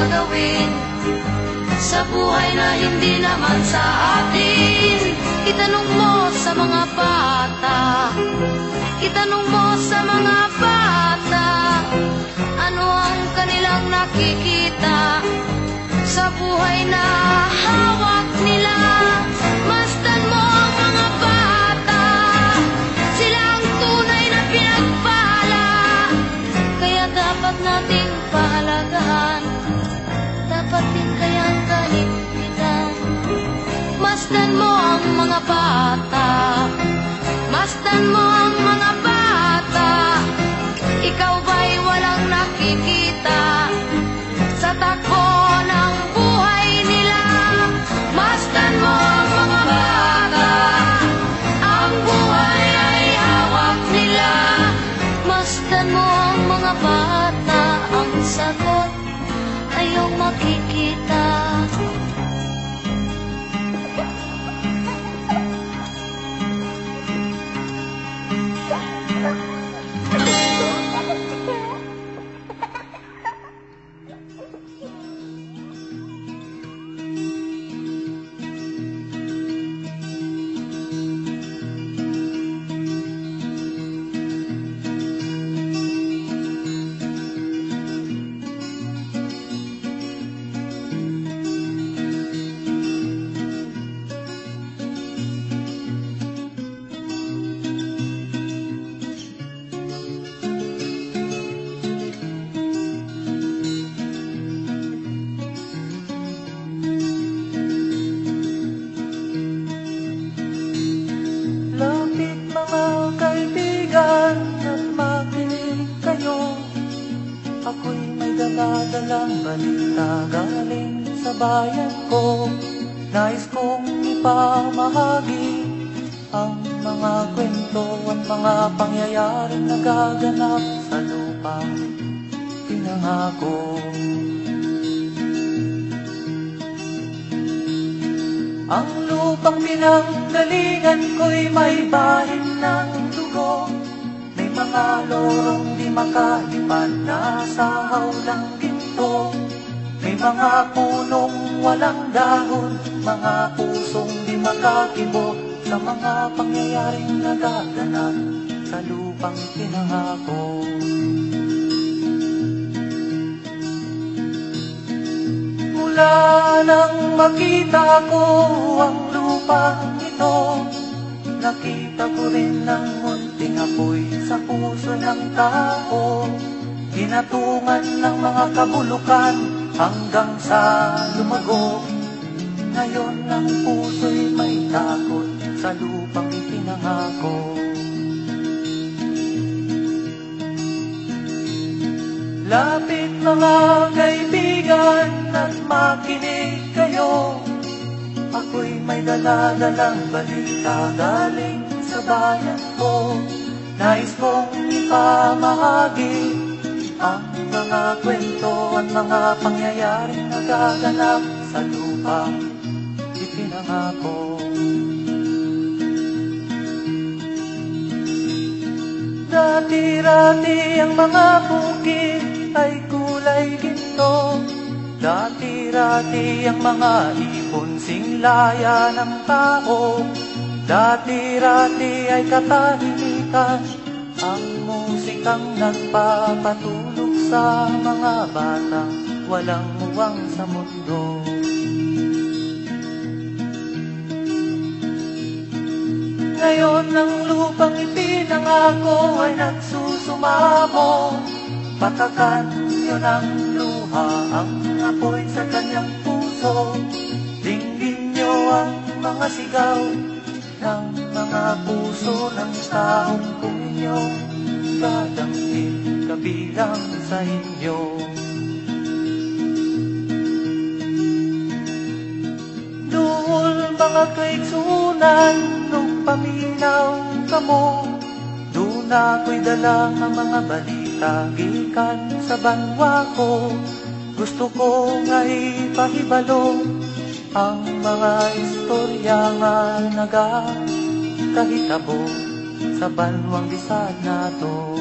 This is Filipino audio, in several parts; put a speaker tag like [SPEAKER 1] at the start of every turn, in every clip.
[SPEAKER 1] gagawin Sa buhay na hindi naman sa atin. Itanong mo sa mga bata. Itanong mo sa mga bata Ano ang kanilang nakikita Sa buhay na hawak nila? Masdan mo mga bata. Sila tunay na pinagpala. Kaya dapat nating pahalagahan Dapat din kayang kaligpitan Masdan mo ang mga bata. Masdan mo ang mga bata. Ikaw ba'y walang nakikita iyong
[SPEAKER 2] balita galing sa bayan ko Nais kong ipamahagi ang mga kwento at mga pangyayaring nagaganap sa lupang pinangako. Ang lupang pinanggalingan ko'y may bahin ng dugo. May mga lorong di makalipad na sa hawlang ginto mga punong walang dahon Mga pusong di makakibo Sa mga pangyayaring nagaganap Sa lupang pinangako. Mula nang makita ko ang lupang ito Nakita ko rin ang munting apoy sa puso ng tao. Ginatungan ng mga kabulukan hanggang sa lumago Ngayon ang puso'y may takot sa lupang ipinangako. Lapit mga kaibigan at makinig kayo. Ako'y may daladalang balita galing sa bayan ko. Nais kong ipamahagi Ang mga kwento at mga pangyayaring nagaganap sa lupang ipinangako. Dati-rati ang mga bukid ay kulay ginto. Dati-rati ang mga ibon singlaya ng tao. Dati-rati ay katahimikan. Ang musikang nagpapatulog sa mga batang Walang muwang sa mundo. Ngayon ang lupang ipinangako ay nagsusumamo. Patakan niyo ng luha ang apoy sa kanyang puso. Dinggin niyo ang mga sigaw ng mga puso ng taong kung inyong dadamhin kabilang sa inyo. Duhol mga kaigsunan nung paminaw ka mo Doon ako'y dala ng mga balita gikan sa banwa ko. Gusto ko nga ipahibalo ang mga istorya nga nagakahitabo sa banwang bisag nato
[SPEAKER 1] Sa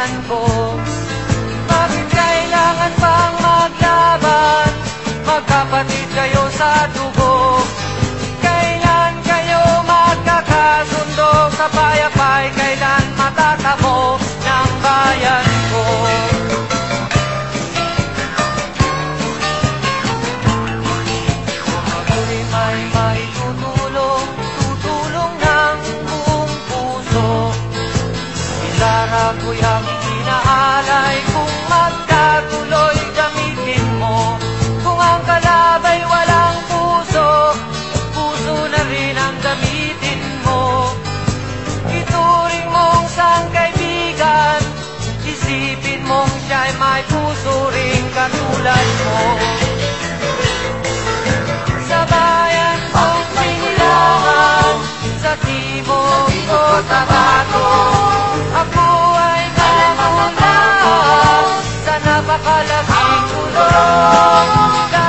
[SPEAKER 1] kaibigan ko.
[SPEAKER 2] Bakit kailangan pang maglaban? Magkapatid kayo sa dulo tatalo Ako ay namula Sa napakalaking tulong.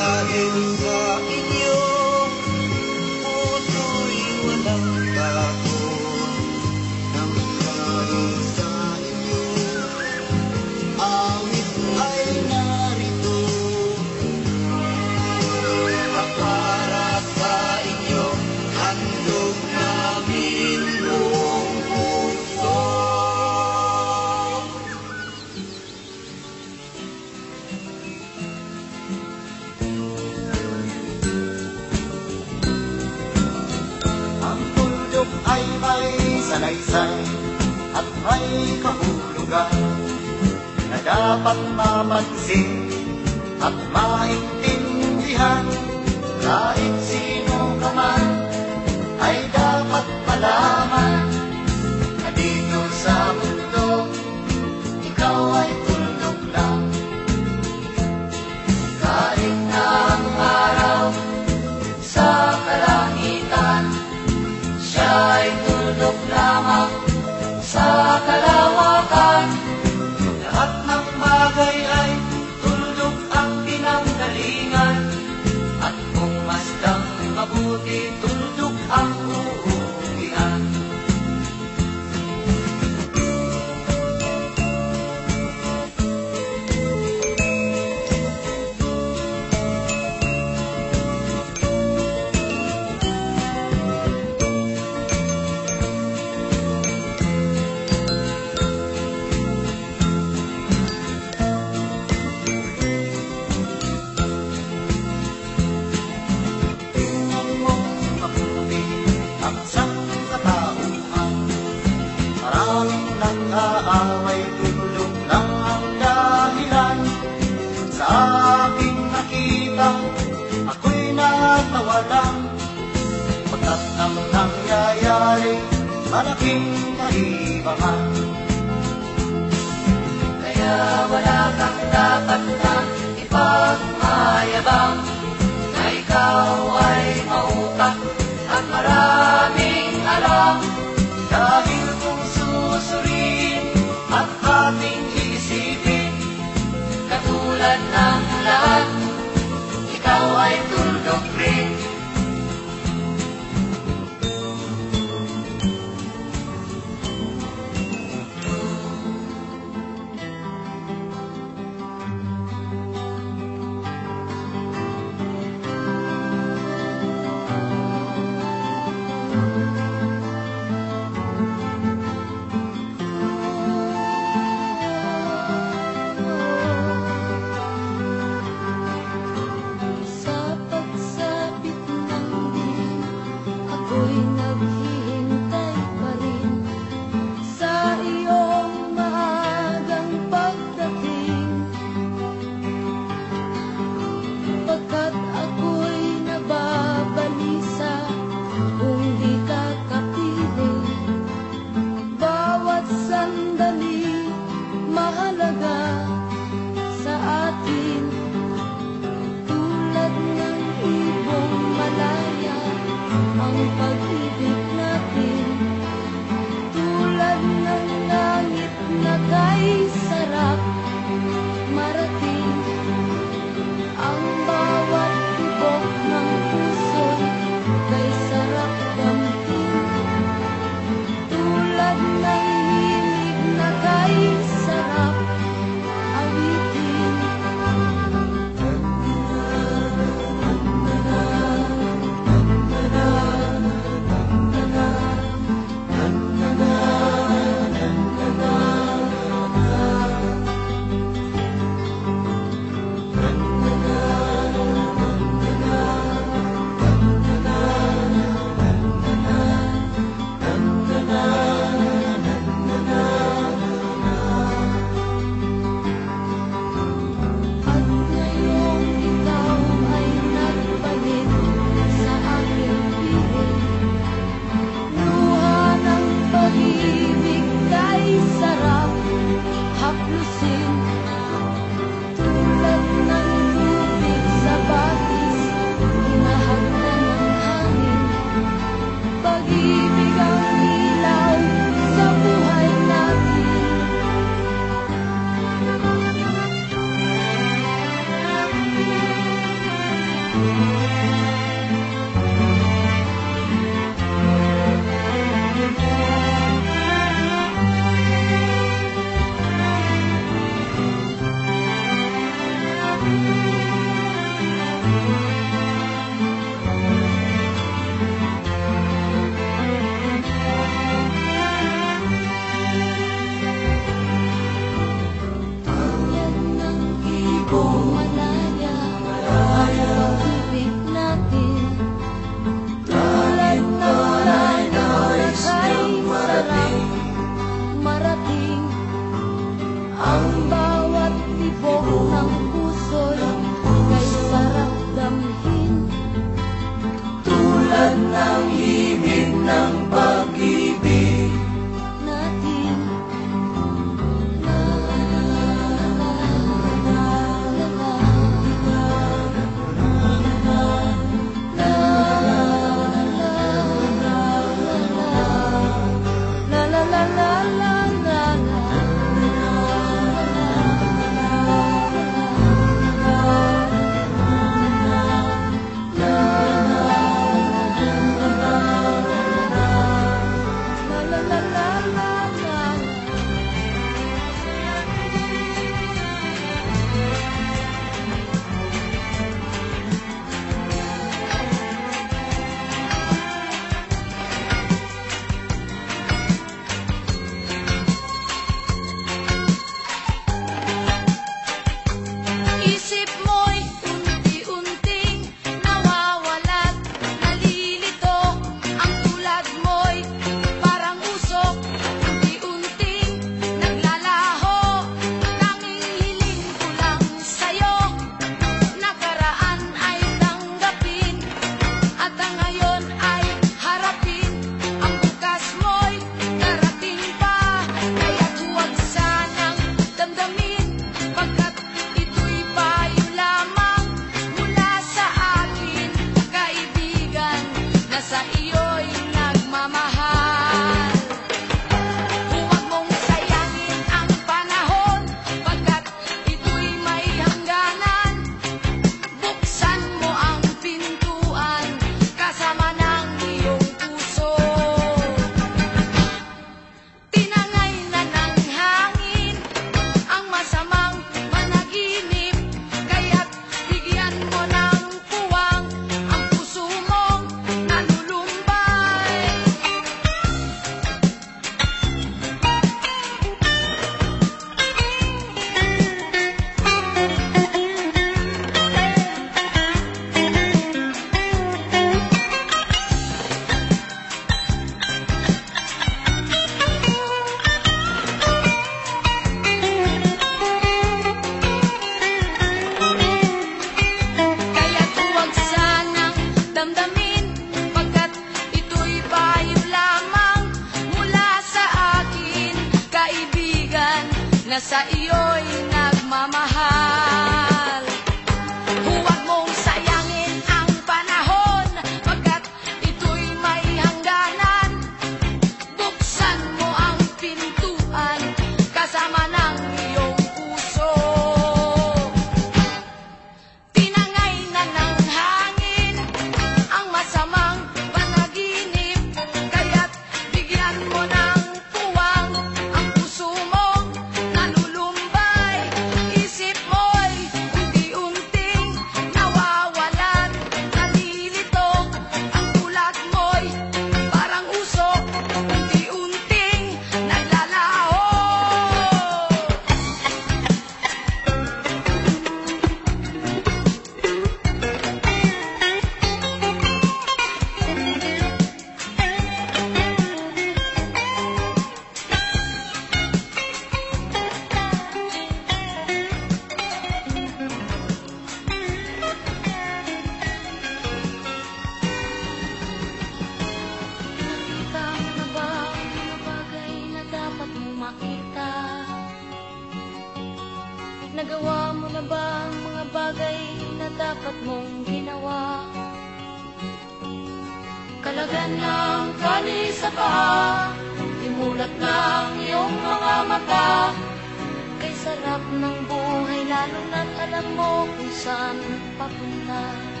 [SPEAKER 2] kung
[SPEAKER 1] saan papunta.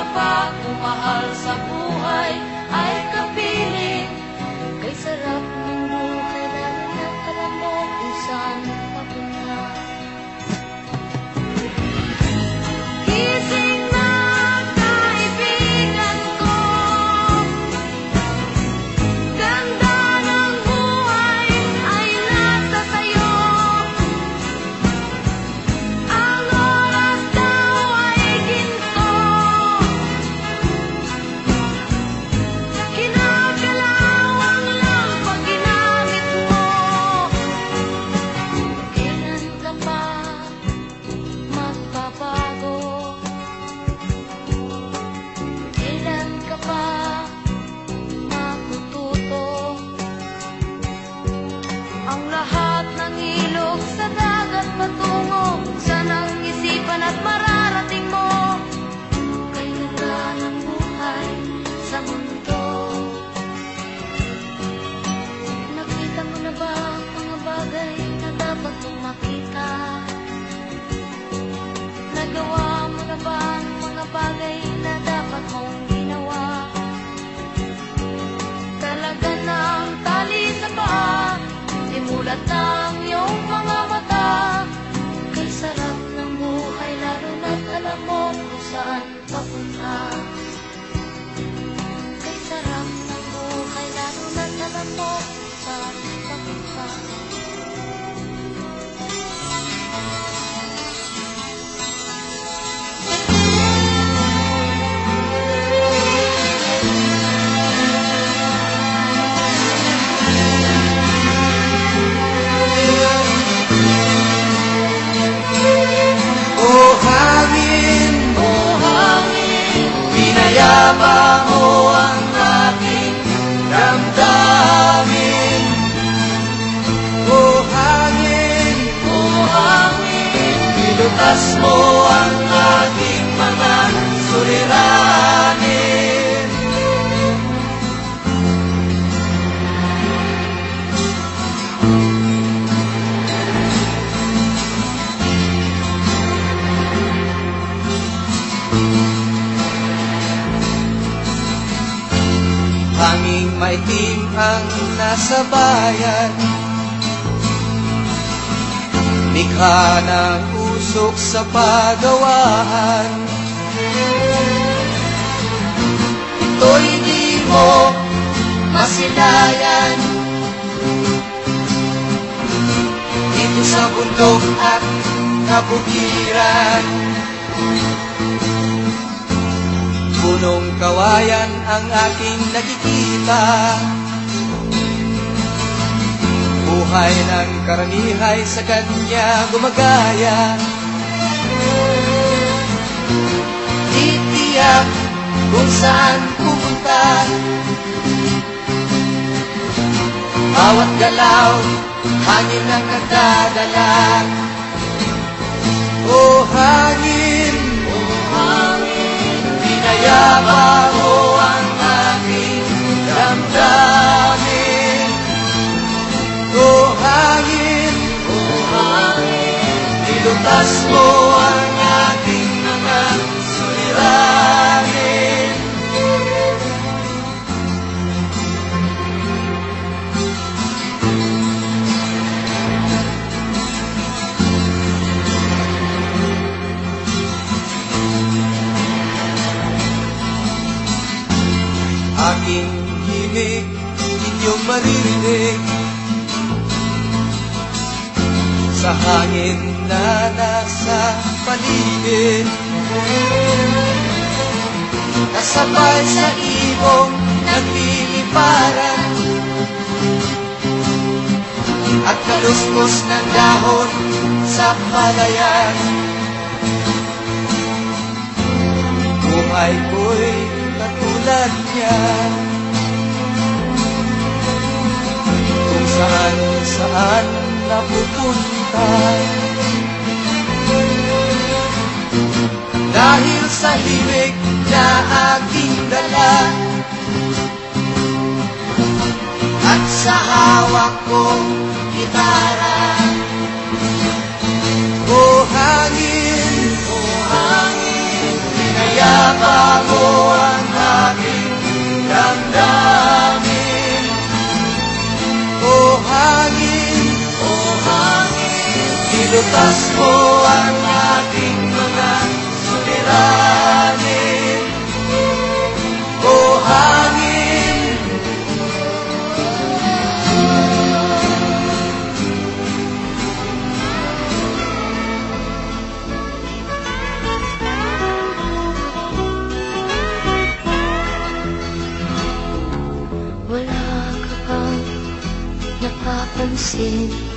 [SPEAKER 1] Papa, umahal sa. bagay na dapat mong ginawa. Talaga na ang tali sa iyong mga mata. Kay ng buhay lalo na't alam mo kung saan sarap ng buhay lalo na't alam
[SPEAKER 3] Iligtas mo ang ating mga suliranin. Hanging maitim ang nasa bayan, Mikha ng usok sa pagawaan Ito'y di mo masilayan. Dito sa bundok at kabukiran Punong kawayan ang aking nakikita. Buhay ng karanihay sa kanya gumagaya kung saan pupunta. Bawat galaw, hangin ang nagdadala. O hangin, o hangin Pinayaba mo ang aking damdamin. O hangin, o hangin Nilutas mo ang aking himig inyong maririnig. Sa hangin na nasa paligid kasabay sa ibong nagliliparan. At kaluskos ng dahon sa palayan. Buhay ko'y katulad niya. Kung saan saan napupunta dahil sa himig na aking dala. At sa hawak kong gitara. O hangin, o hangin, pinayapa mo ang aking damdamin. O hangin, o hangin, nilutas mo ang aking mga suliranin.
[SPEAKER 2] See.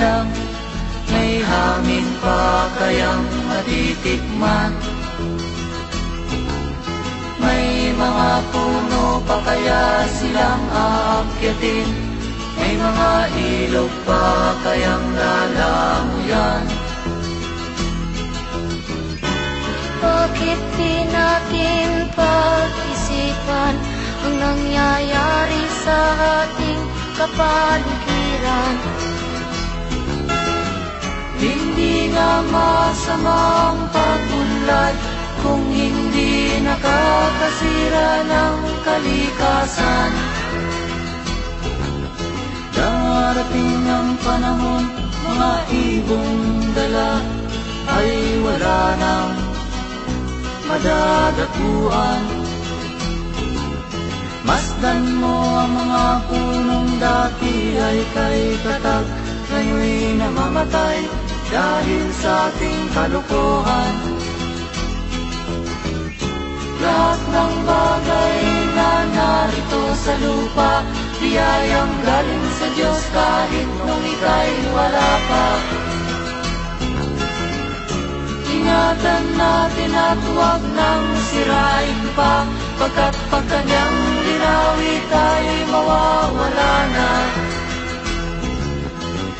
[SPEAKER 2] Isinilang May hangin pa kayang matitikman May puno pa kaya silang aakyatin? May mga ilog pa kayang lalamuyan?
[SPEAKER 1] Bakit di natin pag-isipan Ang nangyayari sa ating kapaligiran
[SPEAKER 2] Hindi nga masamang pagunlad Kung hindi nakakasira ng kalikasan. Darating ang panahon Mga ibong dala Ay wala nang madadatuan Masdan mo ang mga punong dati ay kay katag Ngayon'y namamatay dahil sa ating kalukuhan Lahat ng bagay na narito sa lupa Biyayang galing sa Diyos kahit nung ika'y wala pa. Ingatan natin at huwag nang sirain pa Pagkat pag kanyang linawi tayo'y mawawala na.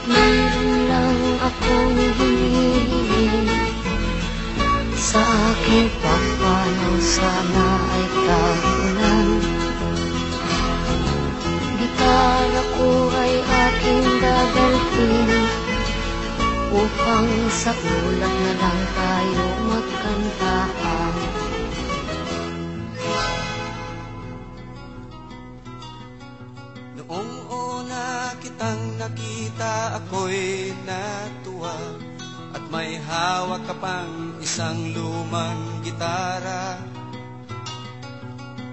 [SPEAKER 1] Meron lang akong hinihiling Sa aking pagpanaw sana ay kagunan Gitara ko ay aking dadalhin Upang sa ulap na lang tayo magkantaan
[SPEAKER 3] Noong kitang nakita ako'y natuwa. At may hawak ka pang isang lumang gitara.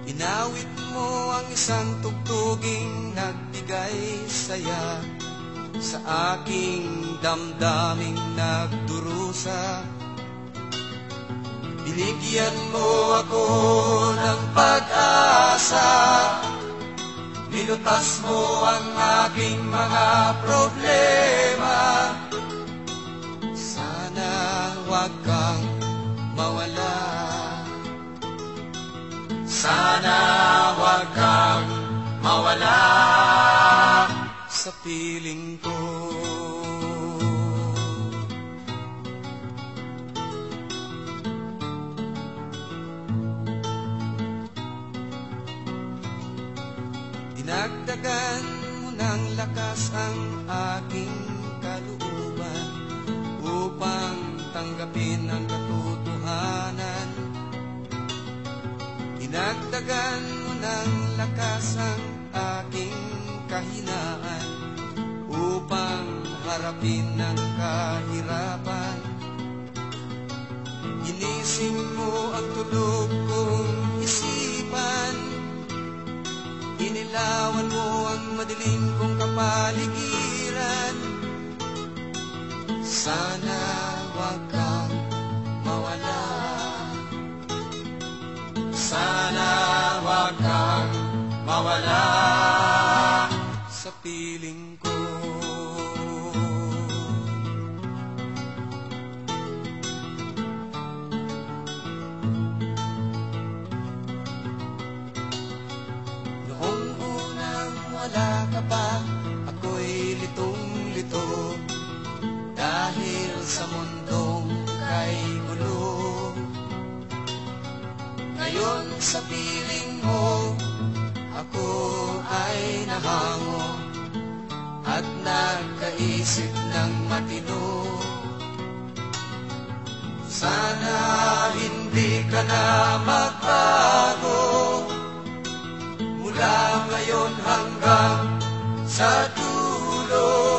[SPEAKER 3] Inawit mo ang isang tugtuging nagbigay saya. Sa aking damdaming nagdurusa. Binigyan mo ako ng pag-asa Nilutas mo ang aking mga problema. Sana wag kang mawala. Sana wag kang mawala. Sa piling ko lakas ang aking kalooban Upang tanggapin ang katotohanan. Dinagdagan mo ng lakas ang aking kahinaan Upang harapin ang kahirapan. Ginising mo ang tulog kong isipan Inilawan mo ang madilim kong kapaligiran. Sana wag kang mawala. Sana wag kang mawala. Sa piling pa, ako'y litong-lito. Dahil sa mundong kay gulo Ngayon sa piling mo, ako ay nahango. At nagkaisip ng matino. Sana hindi ka na magbago. Mula ngayon hanggang sa dulo.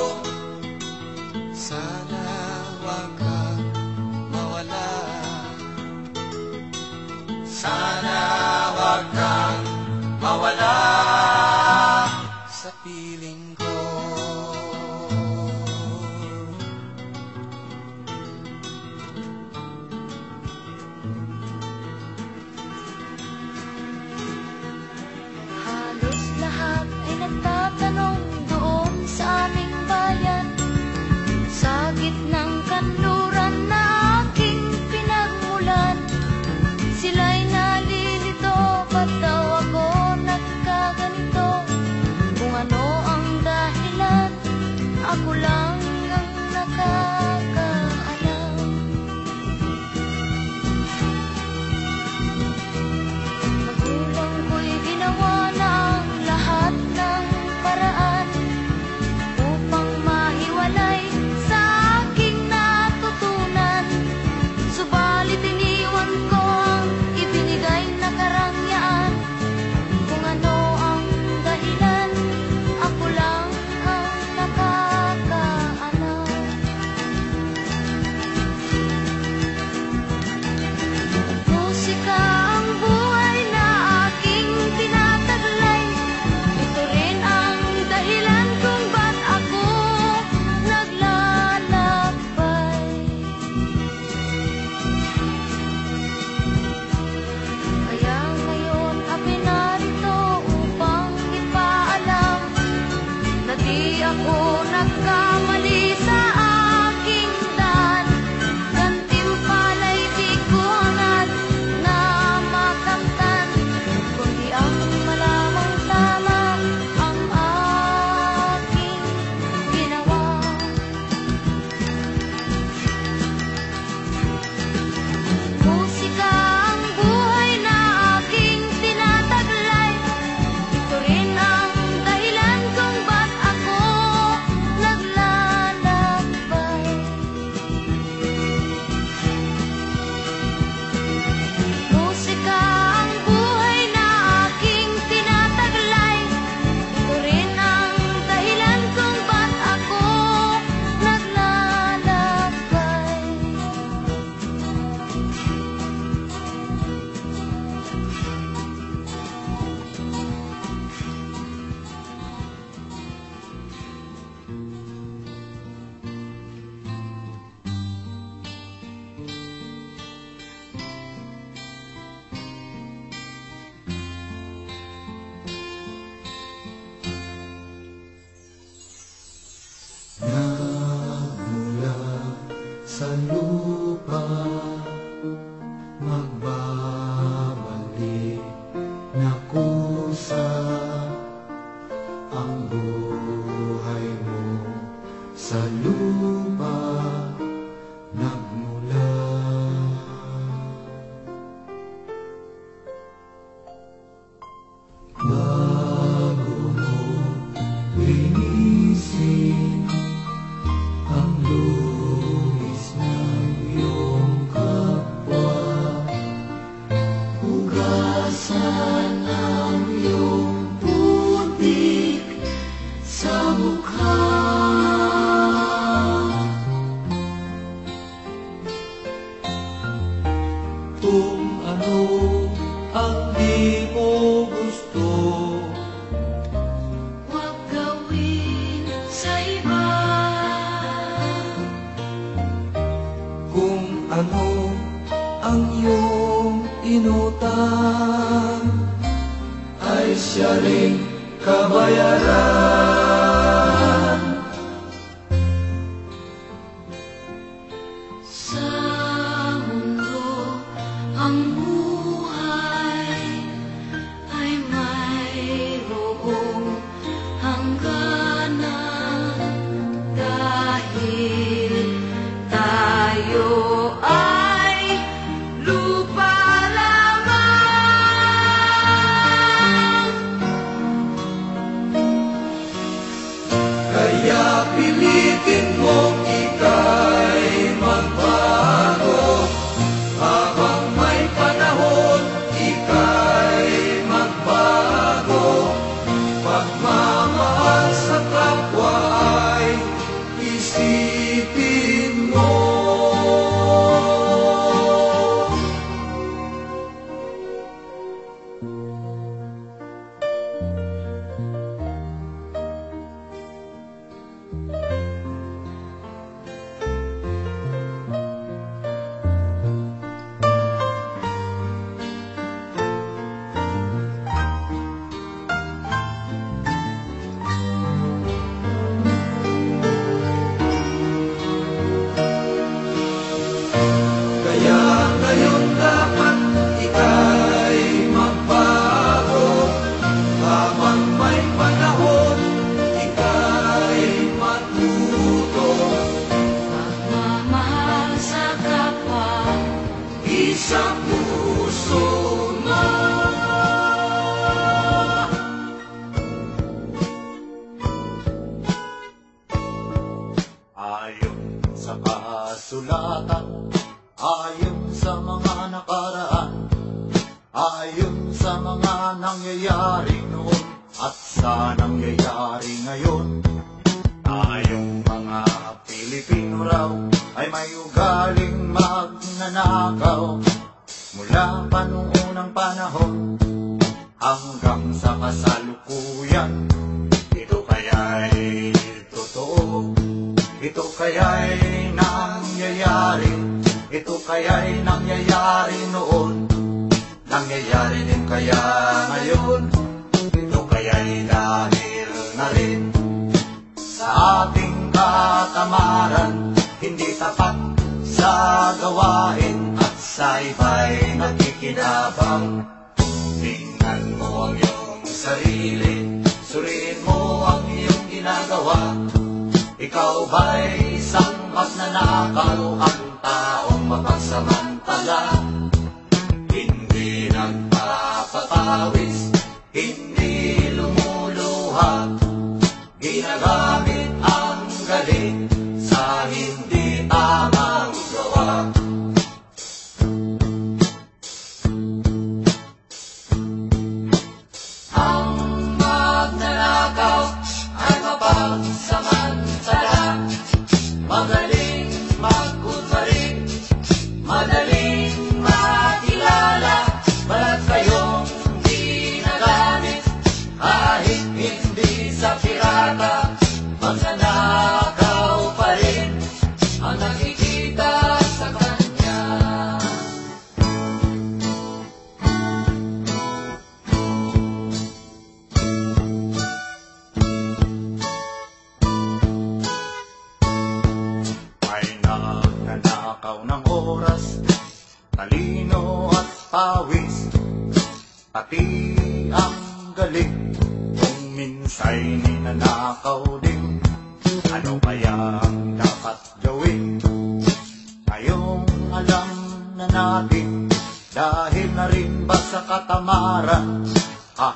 [SPEAKER 4] Isang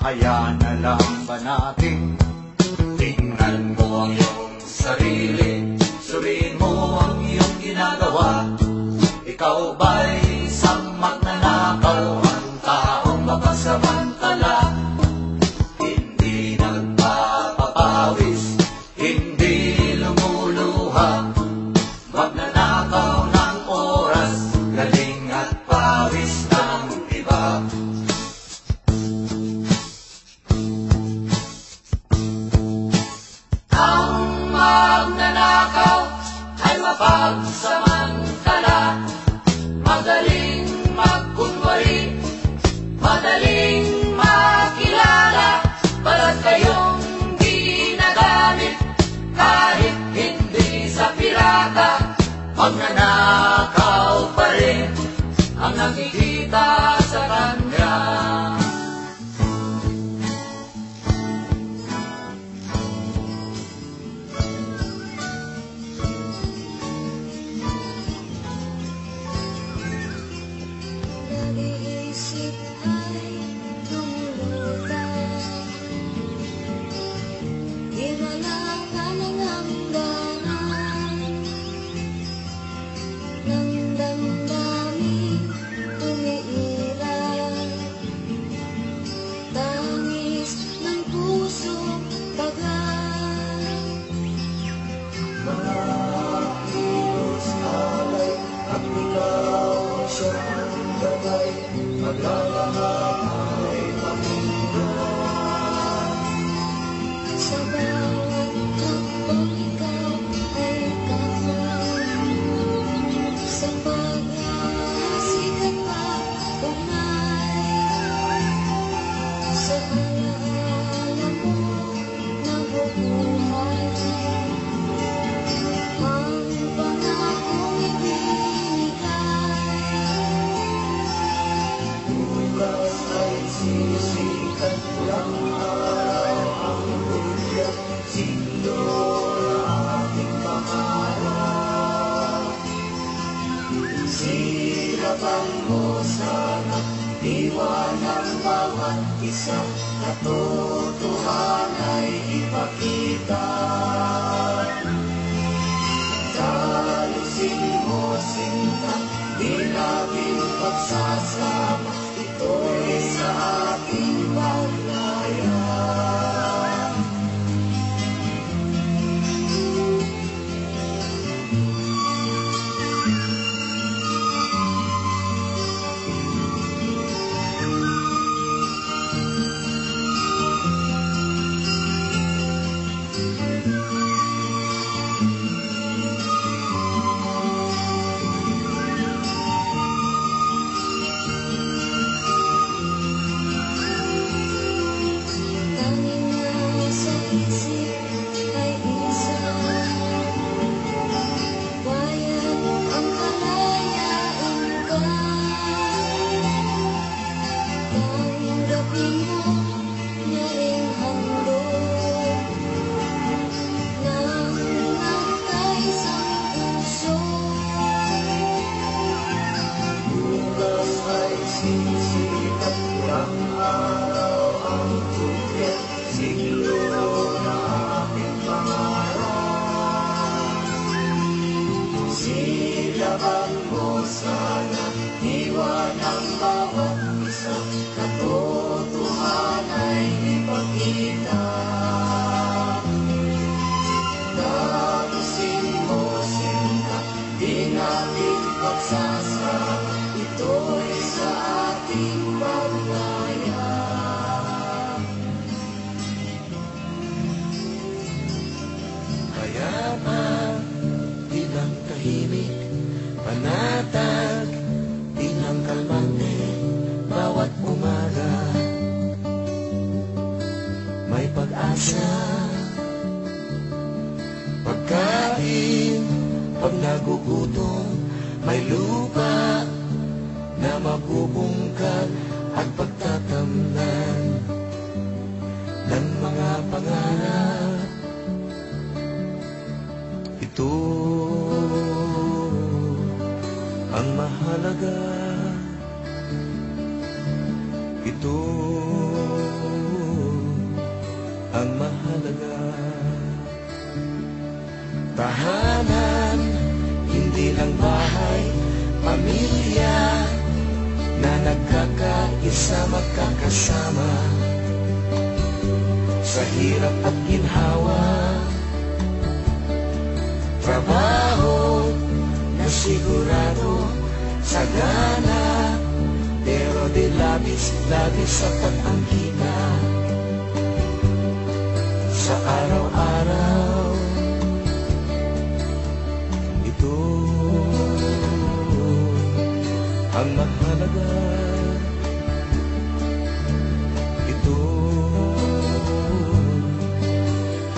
[SPEAKER 1] ayaan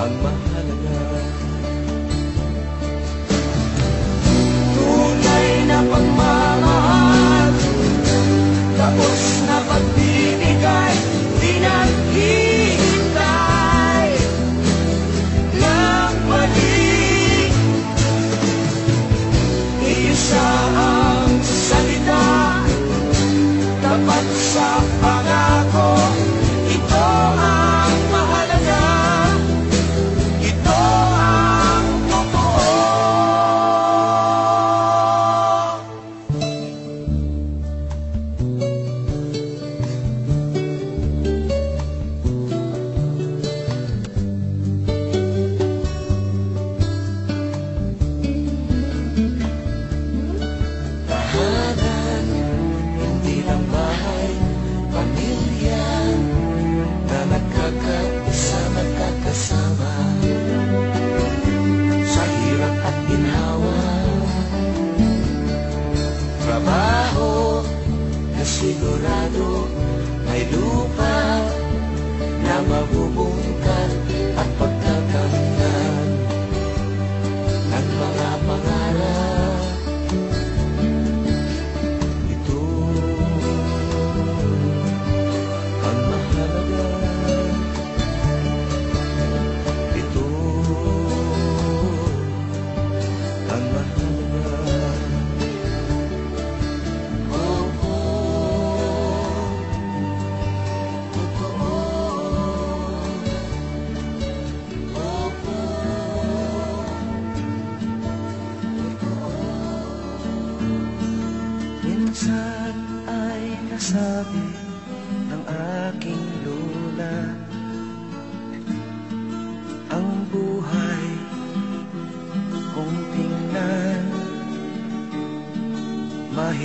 [SPEAKER 1] 慢慢。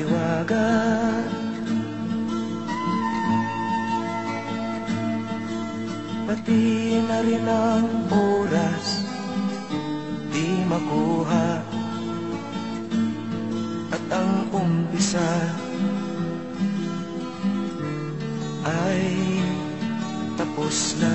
[SPEAKER 1] hiwaga Pati na rin ang oras
[SPEAKER 5] Di
[SPEAKER 3] makuha. At ang umpisa Ay tapos na.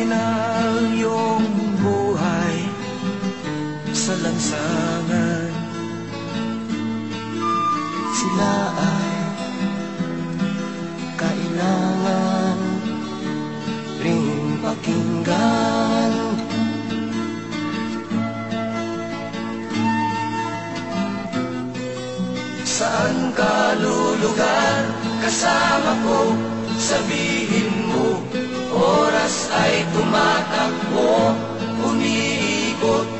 [SPEAKER 3] makinal yung buhay sa
[SPEAKER 2] lansangan. Sila ay kailangan rin pakinggan. Saan ka lulugar? Kasama ko, sabihin oras ay tumatakbo, umiikot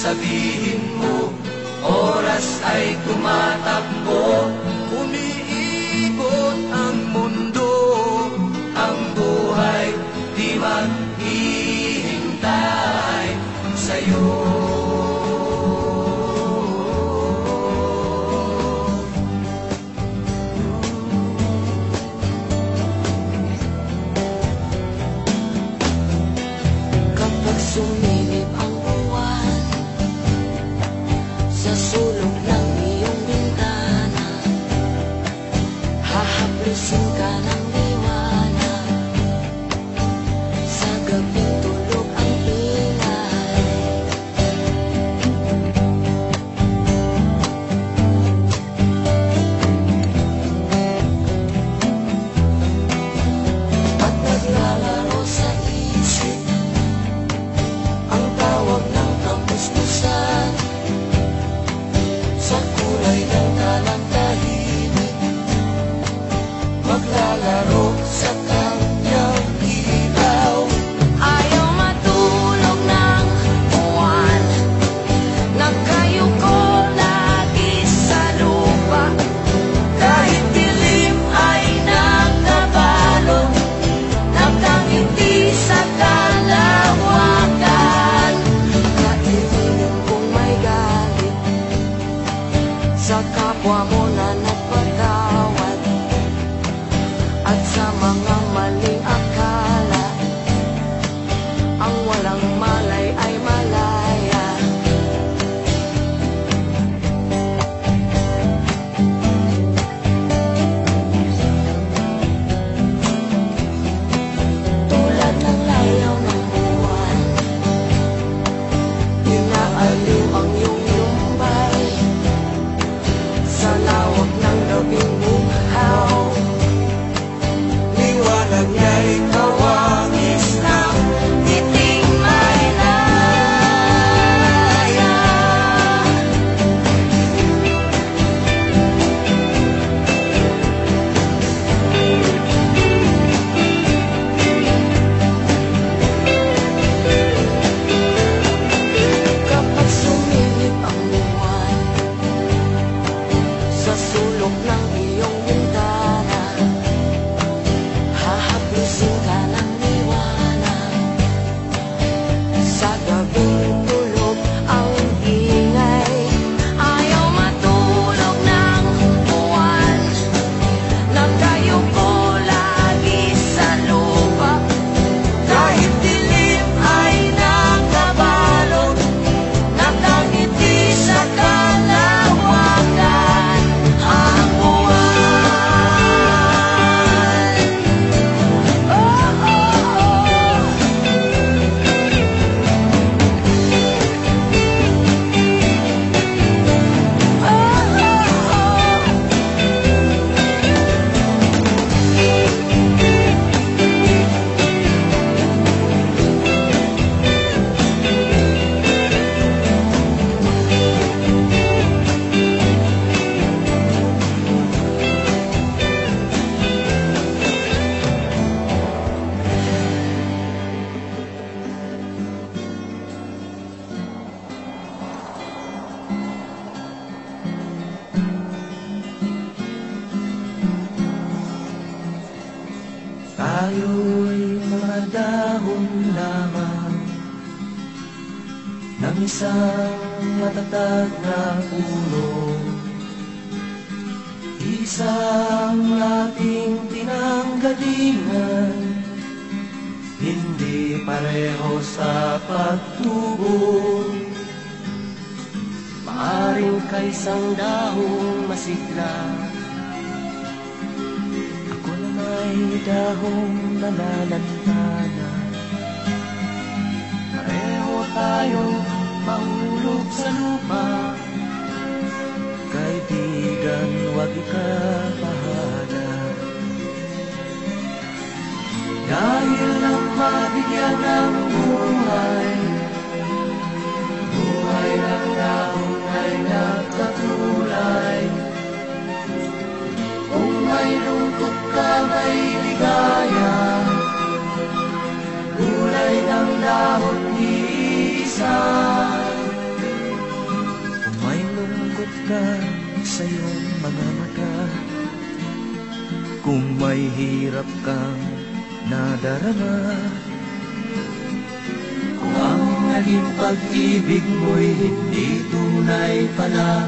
[SPEAKER 2] Sabihin mo, oras ay tumatakbo puno. Isang ating pinanggalingan, hindi pareho sa pagtubo. Maaring kaisang dahong masigla, ako na may dahong nalalantana. Pareho tayong mahulog sa lupa Kaibigan, huwag ikabahala Dahil lang mabigyan ng buhay Buhay ng dahon ay nagkakulay Kung may lungkot ka, may ligaya. Kulay ng dahon isa. Kung may lungkot ka sa iyong mga mata Kung may hirap kang nadarama Kung ang naging pag-ibig mo'y hindi tunay pala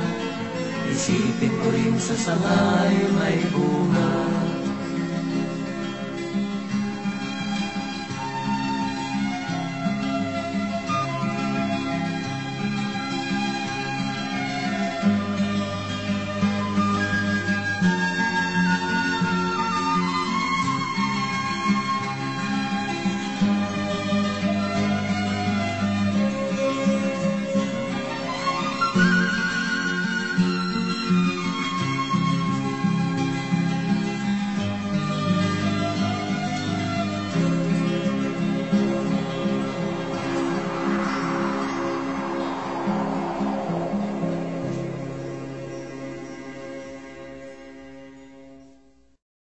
[SPEAKER 2] Isipin ko rin sa sangay may bunga